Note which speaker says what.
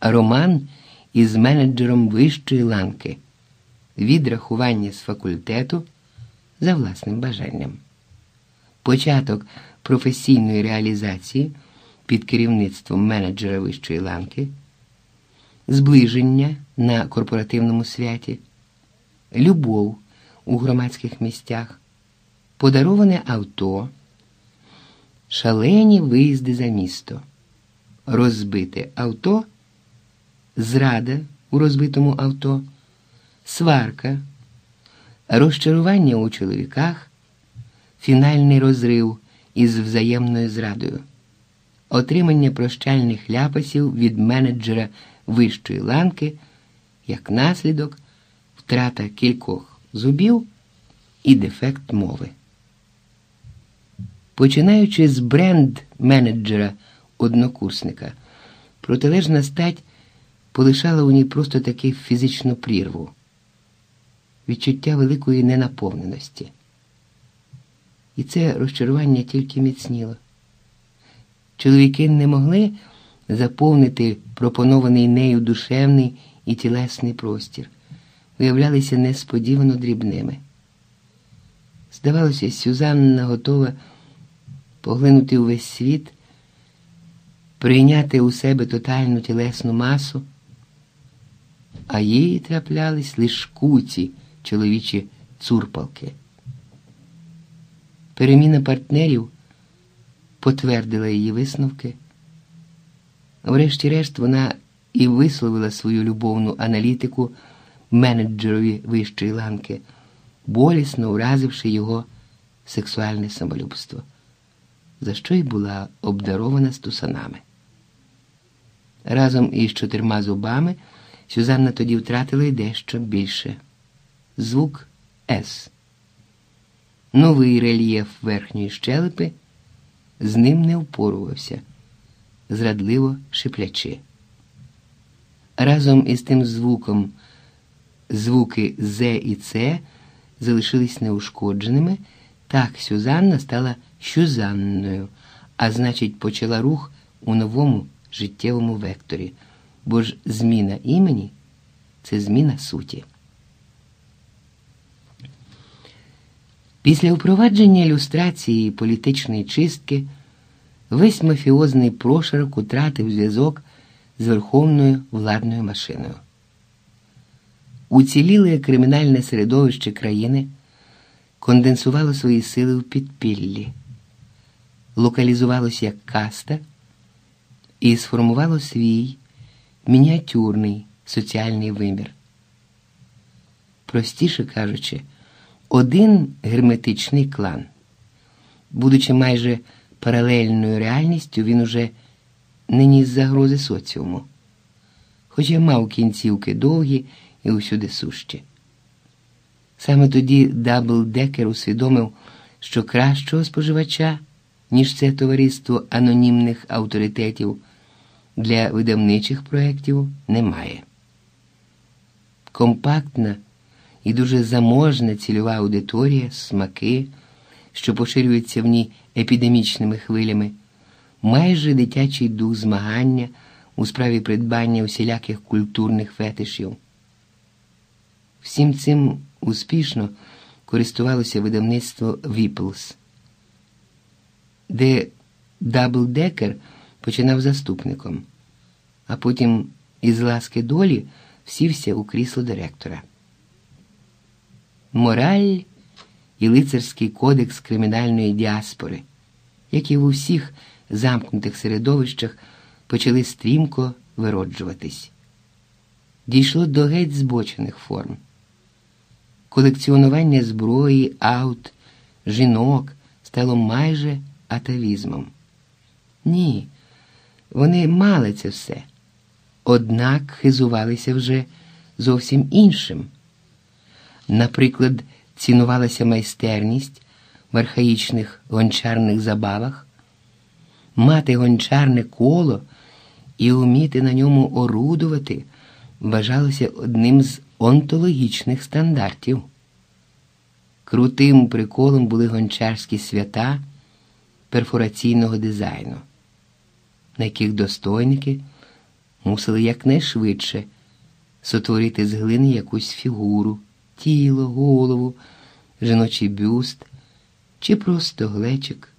Speaker 1: роман із менеджером вищої ланки, відрахування з факультету за власним бажанням, початок професійної реалізації під керівництвом менеджера вищої ланки, зближення на корпоративному святі, любов у громадських місцях, подароване авто, шалені виїзди за місто, розбите авто, зрада у розбитому авто, сварка, розчарування у чоловіках, фінальний розрив із взаємною зрадою, отримання прощальних ляпасів від менеджера вищої ланки, як наслідок, втрата кількох зубів і дефект мови. Починаючи з бренд-менеджера однокурсника, протилежна стать полишала у ній просто таки фізичну прірву, відчуття великої ненаповненості. І це розчарування тільки міцніло. Чоловіки не могли заповнити пропонований нею душевний і тілесний простір, виявлялися несподівано дрібними. Здавалося, Сюзанна готова поглинути увесь світ, прийняти у себе тотальну тілесну масу, а їй траплялись лиш куці чоловічі цурпалки. Переміна партнерів потвердила її висновки. Врешті-решт, вона і висловила свою любовну аналітику менеджерові вищої ланки, болісно вразивши його сексуальне самолюбство, за що й була обдарована стусанами. Разом із чотирма зубами Сюзанна тоді втратила й дещо більше звук С. Новий рельєф верхньої щелепи з ним не впорувався, зрадливо шиплячи. Разом із тим звуком звуки З і Ц залишились неушкодженими, так Сюзанна стала Сюзанною, а значить, почала рух у новому життєвому векторі, бо ж зміна імені це зміна суті. Після впровадження ілюстрації політичної чистки весь мафіозний прошарок утратив зв'язок з верховною владною машиною. Уціліле кримінальне середовище країни конденсувало свої сили в підпіллі, локалізувалося як каста і сформувало свій мініатюрний соціальний вимір. Простіше кажучи, один герметичний клан, будучи майже паралельною реальністю, він уже не ніс загрози соціуму, хоча мав кінцівки довгі і усюди сущі. Саме тоді Даблдекер усвідомив, що кращого споживача, ніж це товариство анонімних авторитетів для видавничих проєктів немає. Компактна і дуже заможна цільова аудиторія, смаки, що поширюються в ній епідемічними хвилями, майже дитячий дух змагання у справі придбання усіляких культурних фетишів. Всім цим успішно користувалося видавництво Віплс, де Даблдекер починав заступником, а потім із ласки долі сівся у крісло директора. Мораль і лицарський кодекс кримінальної діаспори, які в усіх замкнутих середовищах почали стрімко вироджуватись. Дійшло до геть збочених форм. Колекціонування зброї, аут, жінок стало майже атавізмом. Ні, вони мали це все, однак хизувалися вже зовсім іншим. Наприклад, цінувалася майстерність в архаїчних гончарних забавах, мати гончарне коло і вміти на ньому орудувати вважалося одним з онтологічних стандартів. Крутим приколом були гончарські свята перфораційного дизайну, на яких достойники мусили якнайшвидше сотворити з глини якусь фігуру, тіло, голову, жіночий бюст чи просто глечик.